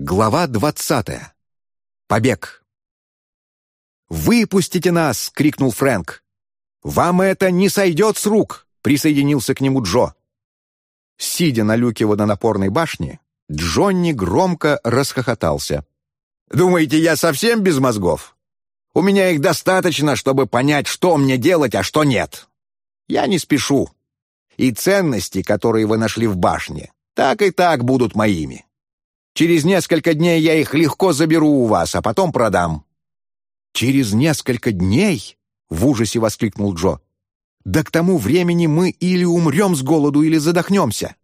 Глава двадцатая. Побег. «Выпустите нас!» — крикнул Фрэнк. «Вам это не сойдет с рук!» — присоединился к нему Джо. Сидя на люке водонапорной башни, Джонни громко расхохотался. «Думаете, я совсем без мозгов? У меня их достаточно, чтобы понять, что мне делать, а что нет. Я не спешу. И ценности, которые вы нашли в башне, так и так будут моими. Через несколько дней я их легко заберу у вас, а потом продам». «Через несколько дней?» — в ужасе воскликнул Джо. «Да к тому времени мы или умрем с голоду, или задохнемся».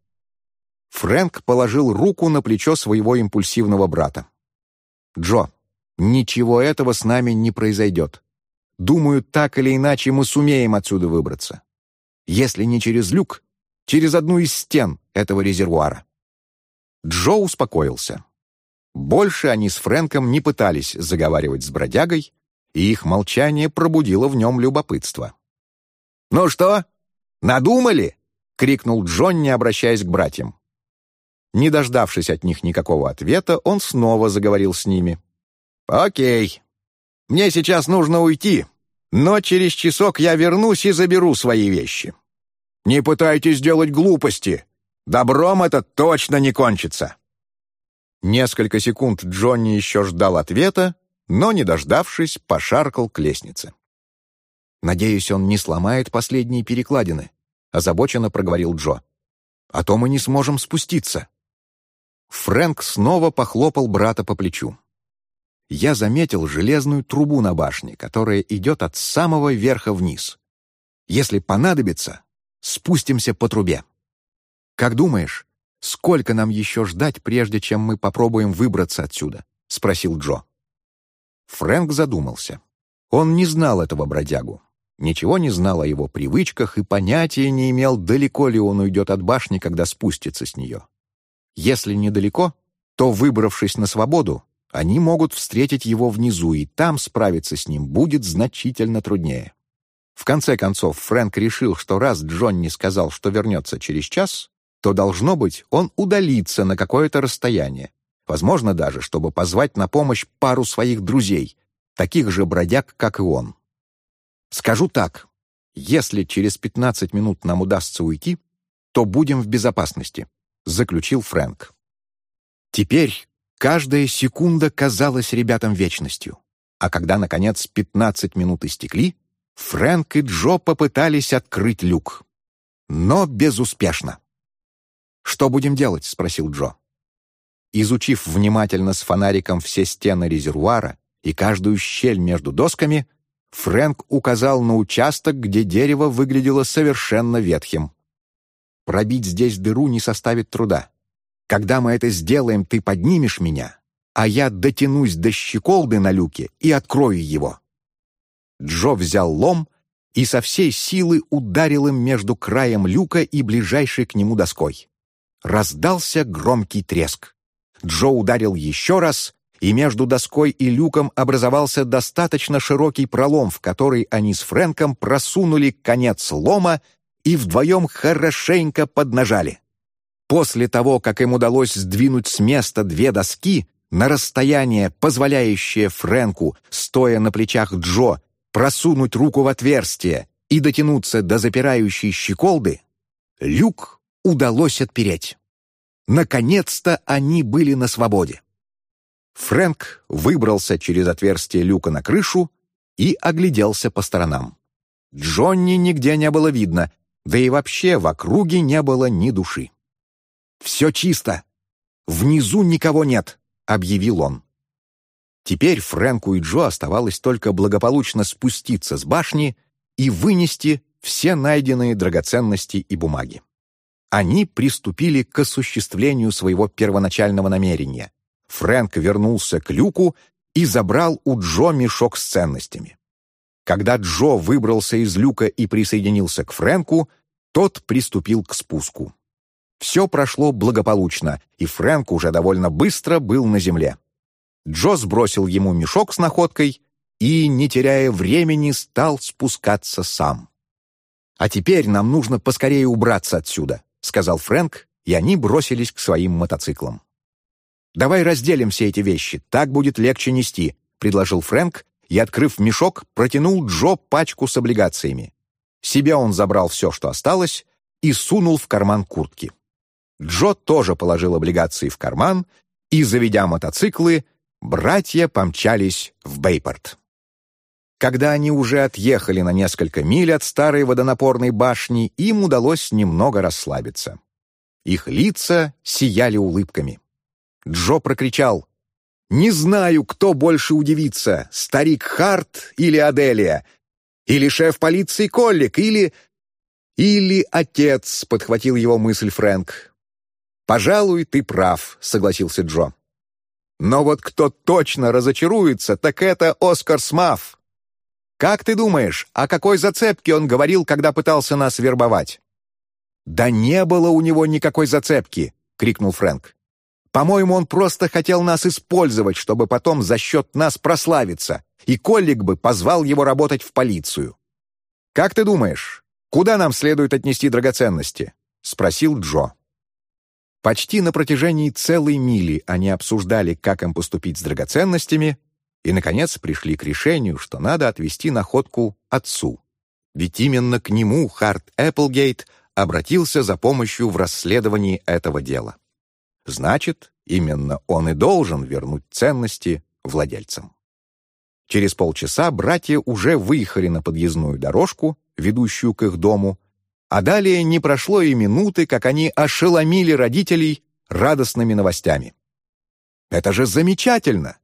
Фрэнк положил руку на плечо своего импульсивного брата. «Джо, ничего этого с нами не произойдет. Думаю, так или иначе мы сумеем отсюда выбраться. Если не через люк, через одну из стен этого резервуара». Джо успокоился. Больше они с Фрэнком не пытались заговаривать с бродягой, и их молчание пробудило в нем любопытство. «Ну что, надумали?» — крикнул Джонни, обращаясь к братьям. Не дождавшись от них никакого ответа, он снова заговорил с ними. «Окей. Мне сейчас нужно уйти, но через часок я вернусь и заберу свои вещи. Не пытайтесь делать глупости. Добром это точно не кончится!» Несколько секунд Джонни еще ждал ответа, но, не дождавшись, пошаркал к лестнице. «Надеюсь, он не сломает последние перекладины», — озабоченно проговорил Джо. «А то мы не сможем спуститься». Фрэнк снова похлопал брата по плечу. Я заметил железную трубу на башне, которая идет от самого верха вниз. Если понадобится, спустимся по трубе. «Как думаешь, сколько нам еще ждать, прежде чем мы попробуем выбраться отсюда?» — спросил Джо. Фрэнк задумался. Он не знал этого бродягу, ничего не знал о его привычках и понятия не имел, далеко ли он уйдет от башни, когда спустится с нее. Если недалеко, то, выбравшись на свободу, они могут встретить его внизу, и там справиться с ним будет значительно труднее. В конце концов, Фрэнк решил, что раз Джонни сказал, что вернется через час, то, должно быть, он удалится на какое-то расстояние, возможно даже, чтобы позвать на помощь пару своих друзей, таких же бродяг, как и он. Скажу так, если через 15 минут нам удастся уйти, то будем в безопасности, заключил Фрэнк. Теперь каждая секунда казалась ребятам вечностью, а когда, наконец, 15 минут истекли, Фрэнк и Джо попытались открыть люк. Но безуспешно. «Что будем делать?» — спросил Джо. Изучив внимательно с фонариком все стены резервуара и каждую щель между досками, Фрэнк указал на участок, где дерево выглядело совершенно ветхим. «Пробить здесь дыру не составит труда. Когда мы это сделаем, ты поднимешь меня, а я дотянусь до щеколды на люке и открою его». Джо взял лом и со всей силы ударил им между краем люка и ближайшей к нему доской. Раздался громкий треск. Джо ударил еще раз, и между доской и люком образовался достаточно широкий пролом, в который они с Фрэнком просунули конец лома и вдвоем хорошенько поднажали. После того, как им удалось сдвинуть с места две доски, на расстояние, позволяющее Фрэнку, стоя на плечах Джо, просунуть руку в отверстие и дотянуться до запирающей щеколды, люк удалось отпереть. Наконец-то они были на свободе. Фрэнк выбрался через отверстие люка на крышу и огляделся по сторонам. Джонни нигде не было видно, да и вообще в округе не было ни души. «Все чисто. Внизу никого нет», — объявил он. Теперь Фрэнку и Джо оставалось только благополучно спуститься с башни и вынести все найденные драгоценности и бумаги они приступили к осуществлению своего первоначального намерения. Фрэнк вернулся к люку и забрал у Джо мешок с ценностями. Когда Джо выбрался из люка и присоединился к Фрэнку, тот приступил к спуску. Все прошло благополучно, и Фрэнк уже довольно быстро был на земле. Джо сбросил ему мешок с находкой и, не теряя времени, стал спускаться сам. «А теперь нам нужно поскорее убраться отсюда», — сказал Фрэнк, и они бросились к своим мотоциклам. «Давай разделим все эти вещи, так будет легче нести», — предложил Фрэнк и, открыв мешок, протянул Джо пачку с облигациями. Себе он забрал все, что осталось, и сунул в карман куртки. Джо тоже положил облигации в карман, и, заведя мотоциклы, братья помчались в Бейпорт. Когда они уже отъехали на несколько миль от старой водонапорной башни, им удалось немного расслабиться. Их лица сияли улыбками. Джо прокричал «Не знаю, кто больше удивится, старик Харт или Аделия, или шеф полиции Коллик, или...» «Или отец», — подхватил его мысль Фрэнк. «Пожалуй, ты прав», — согласился Джо. «Но вот кто точно разочаруется, так это Оскар Смафф. Как ты думаешь, о какой зацепке он говорил, когда пытался нас вербовать?» «Да не было у него никакой зацепки!» — крикнул Фрэнк. «По-моему, он просто хотел нас использовать, чтобы потом за счет нас прославиться, и Коллик бы позвал его работать в полицию». «Как ты думаешь, куда нам следует отнести драгоценности?» — спросил Джо. Почти на протяжении целой мили они обсуждали, как им поступить с драгоценностями, и, наконец, пришли к решению, что надо отвезти находку отцу. Ведь именно к нему Харт Эпплгейт обратился за помощью в расследовании этого дела. Значит, именно он и должен вернуть ценности владельцам. Через полчаса братья уже выехали на подъездную дорожку, ведущую к их дому, а далее не прошло и минуты, как они ошеломили родителей радостными новостями. «Это же замечательно!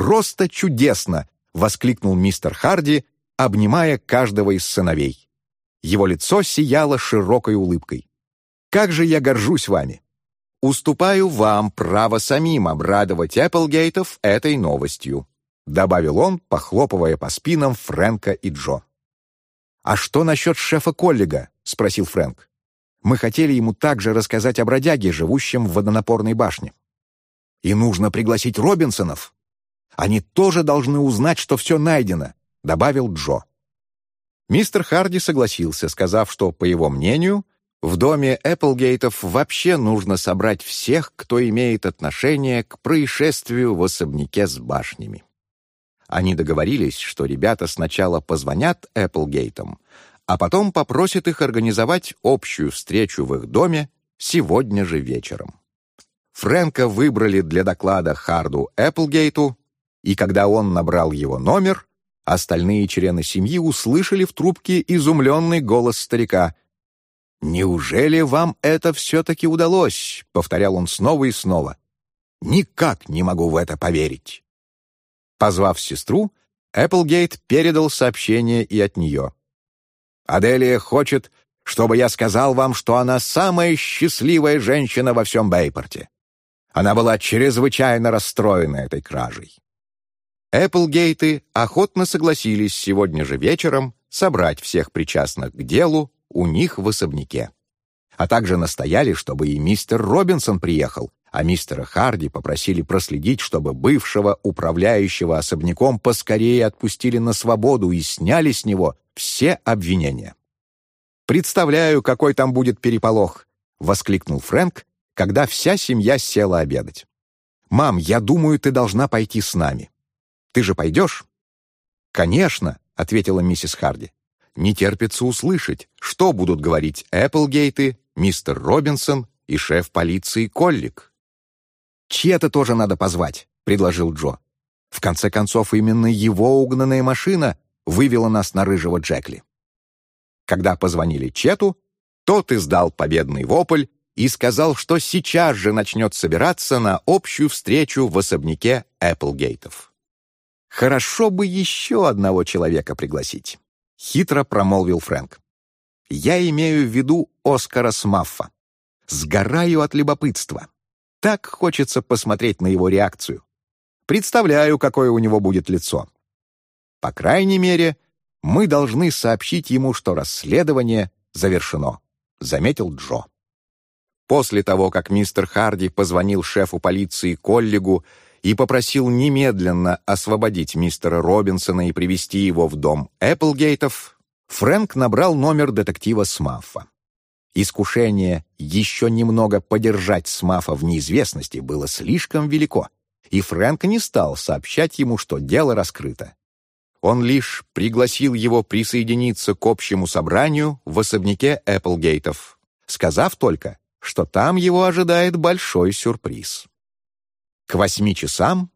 Просто чудесно!» — воскликнул мистер Харди, обнимая каждого из сыновей. Его лицо сияло широкой улыбкой. «Как же я горжусь вами! Уступаю вам право самим обрадовать Эпплгейтов этой новостью», добавил он, похлопывая по спинам Фрэнка и Джо. «А что насчет шефа Коллига?» — спросил Фрэнк. «Мы хотели ему также рассказать о бродяге, живущем в водонапорной башне. И нужно пригласить Робинсонов. Они тоже должны узнать, что все найдено», — добавил Джо. Мистер Харди согласился, сказав, что, по его мнению, в доме Эпплгейтов вообще нужно собрать всех, кто имеет отношение к происшествию в особняке с башнями. Они договорились, что ребята сначала позвонят Эпплгейтам, а потом попросят их организовать общую встречу в их доме сегодня же вечером. Фрэнка выбрали для доклада Харду Эпплгейту, и когда он набрал его номер, Остальные члены семьи услышали в трубке изумленный голос старика. «Неужели вам это все-таки удалось?» — повторял он снова и снова. «Никак не могу в это поверить». Позвав сестру, Эпплгейт передал сообщение и от нее. «Аделия хочет, чтобы я сказал вам, что она самая счастливая женщина во всем Бейпорте. Она была чрезвычайно расстроена этой кражей. Эпплгейты охотно согласились сегодня же вечером собрать всех причастных к делу у них в особняке. А также настояли, чтобы и мистер Робинсон приехал, а мистера Харди попросили проследить, чтобы бывшего управляющего особняком поскорее отпустили на свободу и сняли с него все обвинения. «Представляю, какой там будет переполох!» — воскликнул Фрэнк, когда вся семья села обедать. «Мам, я думаю, ты должна пойти с нами. Ты же пойдешь?» «Конечно», — ответила миссис Харди. «Не терпится услышать, что будут говорить Эпплгейты, мистер Робинсон и шеф полиции Коллик». «Чья-то тоже надо позвать», — предложил Джо. «В конце концов, именно его угнанная машина вывела нас на рыжего Джекли». Когда позвонили Чету, тот издал победный вопль и сказал, что сейчас же начнет собираться на общую встречу в особняке Эпплгейтов. «Хорошо бы еще одного человека пригласить», — хитро промолвил Фрэнк. «Я имею в виду Оскара Смаффа. Сгораю от любопытства. Так хочется посмотреть на его реакцию. Представляю, какое у него будет лицо. По крайней мере, мы должны сообщить ему, что расследование завершено», — заметил Джо. После того, как мистер Харди позвонил шефу полиции Коллигу и попросил немедленно освободить мистера Робинсона и привести его в дом Эпплгейтов, Фрэнк набрал номер детектива Смаффа. Искушение еще немного подержать Смафа в неизвестности было слишком велико, и Фрэнк не стал сообщать ему, что дело раскрыто. Он лишь пригласил его присоединиться к общему собранию в особняке Эпплгейтов, сказав только, что там его ожидает большой сюрприз. К восьми часам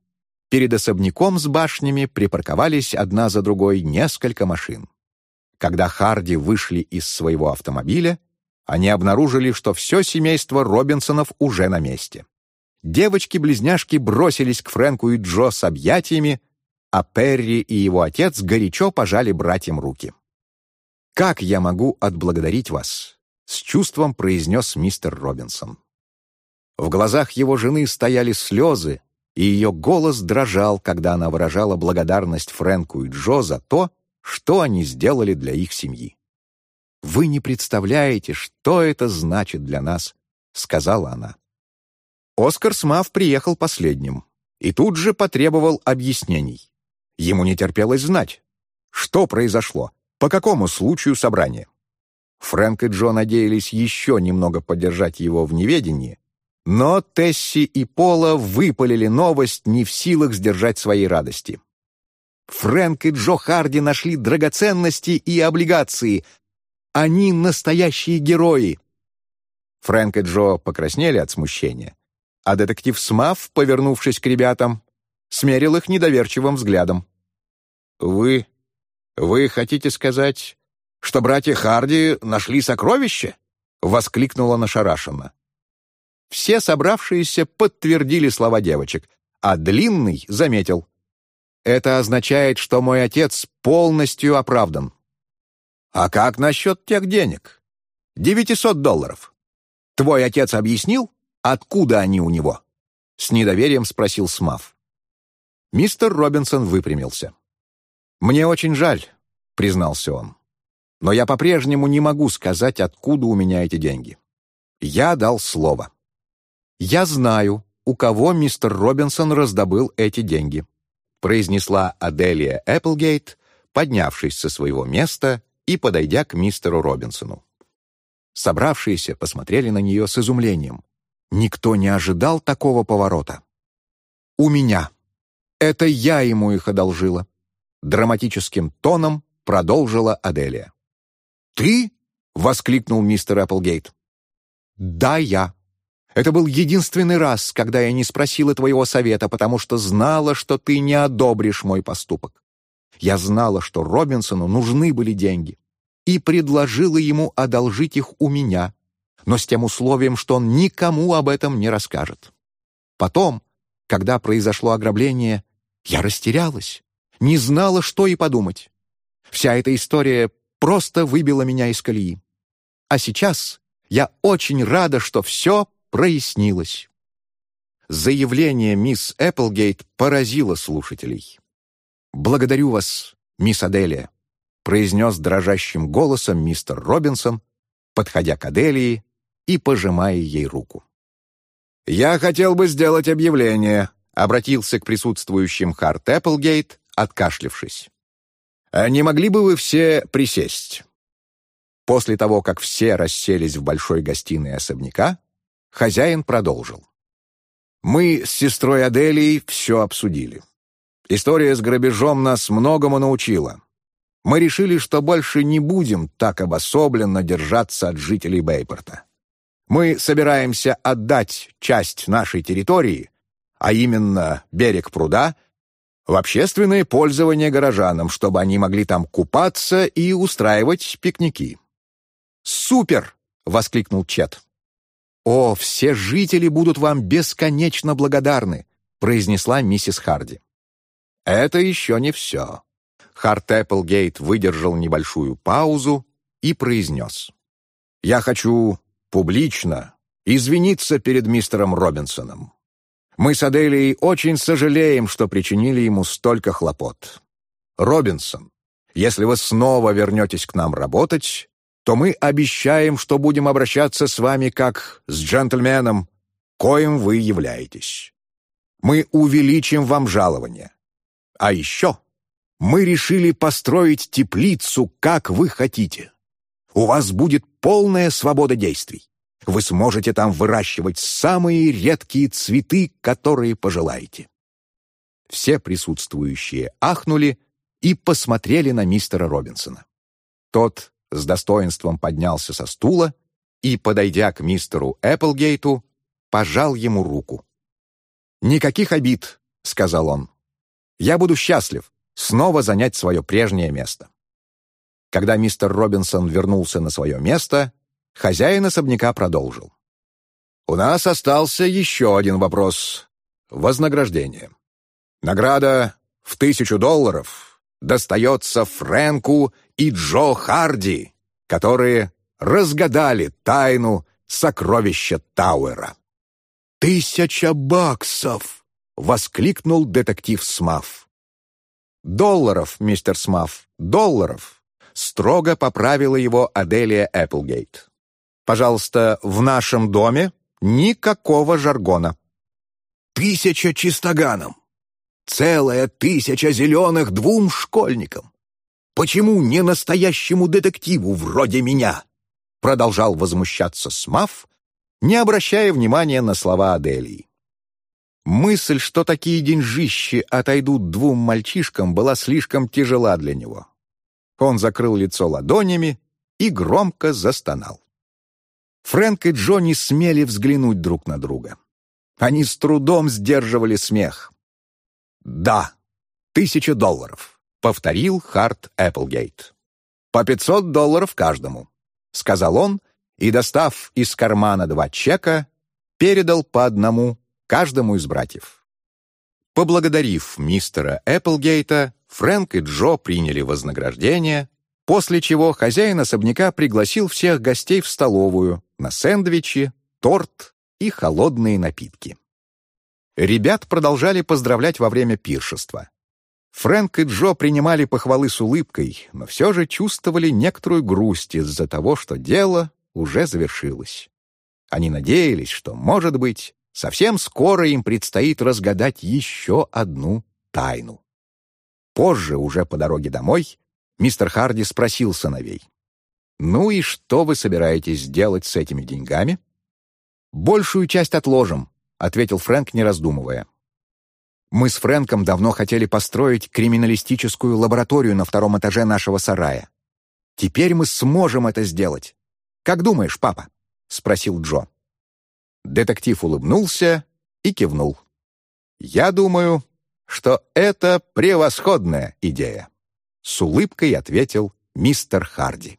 перед особняком с башнями припарковались одна за другой несколько машин. Когда Харди вышли из своего автомобиля, они обнаружили, что все семейство Робинсонов уже на месте. Девочки-близняшки бросились к Фрэнку и Джо с объятиями, а Перри и его отец горячо пожали братьям руки. «Как я могу отблагодарить вас?» — с чувством произнес мистер Робинсон. В глазах его жены стояли слезы, и ее голос дрожал, когда она выражала благодарность Фрэнку и Джо за то, что они сделали для их семьи. «Вы не представляете, что это значит для нас», — сказала она. Оскар Смав приехал последним и тут же потребовал объяснений. Ему не терпелось знать, что произошло, по какому случаю собрания. Фрэнк и Джо надеялись еще немного поддержать его в неведении, но Тесси и Пола выпалили новость не в силах сдержать своей радости. Фрэнк и Джо Харди нашли драгоценности и облигации, они настоящие герои!» Фрэнк и Джо покраснели от смущения, а детектив Смаф, повернувшись к ребятам, смерил их недоверчивым взглядом. «Вы... вы хотите сказать, что братья Харди нашли сокровище?» — воскликнула нашарашенно. Все собравшиеся подтвердили слова девочек, а Длинный заметил. «Это означает, что мой отец полностью оправдан. «А как насчет тех денег? Девятисот долларов. Твой отец объяснил, откуда они у него?» С недоверием спросил Смав. Мистер Робинсон выпрямился. «Мне очень жаль», — признался он. «Но я по-прежнему не могу сказать, откуда у меня эти деньги. Я дал слово. Я знаю, у кого мистер Робинсон раздобыл эти деньги», произнесла Аделия Эпплгейт, поднявшись со своего места и подойдя к мистеру Робинсону. Собравшиеся посмотрели на нее с изумлением. Никто не ожидал такого поворота. «У меня. Это я ему их одолжила», — драматическим тоном продолжила Аделия. «Ты?» — воскликнул мистер Эпплгейт. «Да, я. Это был единственный раз, когда я не спросила твоего совета, потому что знала, что ты не одобришь мой поступок. Я знала, что Робинсону нужны были деньги, и предложила ему одолжить их у меня, но с тем условием, что он никому об этом не расскажет. Потом, когда произошло ограбление, я растерялась, не знала, что и подумать. Вся эта история просто выбила меня из колеи. А сейчас я очень рада, что все прояснилось. Заявление мисс Эпплгейт поразило слушателей. «Благодарю вас, мисс Аделия», — произнес дрожащим голосом мистер Робинсон, подходя к Аделии и пожимая ей руку. «Я хотел бы сделать объявление», — обратился к присутствующим Харт Эпплгейт, откашлившись. «А «Не могли бы вы все присесть?» После того, как все расселись в большой гостиной особняка, хозяин продолжил. «Мы с сестрой Аделией все обсудили. История с грабежом нас многому научила. Мы решили, что больше не будем так обособленно держаться от жителей Бейпорта. Мы собираемся отдать часть нашей территории, а именно берег пруда, в общественное пользование горожанам, чтобы они могли там купаться и устраивать пикники. «Супер!» — воскликнул Чет. «О, все жители будут вам бесконечно благодарны», — произнесла миссис Харди. Это еще не все. Харт Эпплгейт выдержал небольшую паузу и произнес. «Я хочу публично извиниться перед мистером Робинсоном. Мы с Аделией очень сожалеем, что причинили ему столько хлопот. Робинсон, если вы снова вернетесь к нам работать, то мы обещаем, что будем обращаться с вами как с джентльменом, коим вы являетесь. Мы увеличим вам жалование. А еще мы решили построить теплицу, как вы хотите. У вас будет полная свобода действий. Вы сможете там выращивать самые редкие цветы, которые пожелаете». Все присутствующие ахнули и посмотрели на мистера Робинсона. Тот с достоинством поднялся со стула и, подойдя к мистеру Эпплгейту, пожал ему руку. «Никаких обид», — сказал он. «Я буду счастлив снова занять свое прежнее место». Когда мистер Робинсон вернулся на свое место, хозяин особняка продолжил. «У нас остался еще один вопрос. Вознаграждение. Награда в тысячу долларов достается Фрэнку и Джо Харди, которые разгадали тайну сокровища Тауэра. «Тысяча баксов!» — воскликнул детектив Смаф. «Долларов, мистер Смаф, долларов!» — строго поправила его Аделия Эпплгейт. «Пожалуйста, в нашем доме никакого жаргона». «Тысяча чистоганом! Целая тысяча зеленых двум школьникам! Почему не настоящему детективу вроде меня?» Продолжал возмущаться Смаф, не обращая внимания на слова Аделии. Мысль, что такие деньжищи отойдут двум мальчишкам, была слишком тяжела для него. Он закрыл лицо ладонями и громко застонал. Фрэнк и Джо не смели взглянуть друг на друга. Они с трудом сдерживали смех. «Да, тысяча долларов», — повторил Харт Эпплгейт. «По пятьсот долларов каждому», — сказал он, и, достав из кармана два чека, передал по одному каждому из братьев. Поблагодарив мистера Эпплгейта, Фрэнк и Джо приняли вознаграждение, после чего хозяин особняка пригласил всех гостей в столовую на сэндвичи, торт и холодные напитки. Ребят продолжали поздравлять во время пиршества. Фрэнк и Джо принимали похвалы с улыбкой, но все же чувствовали некоторую грусть из-за того, что дело уже завершилось. Они надеялись, что, может быть, совсем скоро им предстоит разгадать еще одну тайну. Позже, уже по дороге домой, мистер Харди спросил сыновей. «Ну и что вы собираетесь делать с этими деньгами?» «Большую часть отложим», — ответил Фрэнк, не раздумывая. «Мы с Фрэнком давно хотели построить криминалистическую лабораторию на втором этаже нашего сарая. Теперь мы сможем это сделать. «Как думаешь, папа?» — спросил Джо. Детектив улыбнулся и кивнул. «Я думаю, что это превосходная идея», — с улыбкой ответил мистер Харди.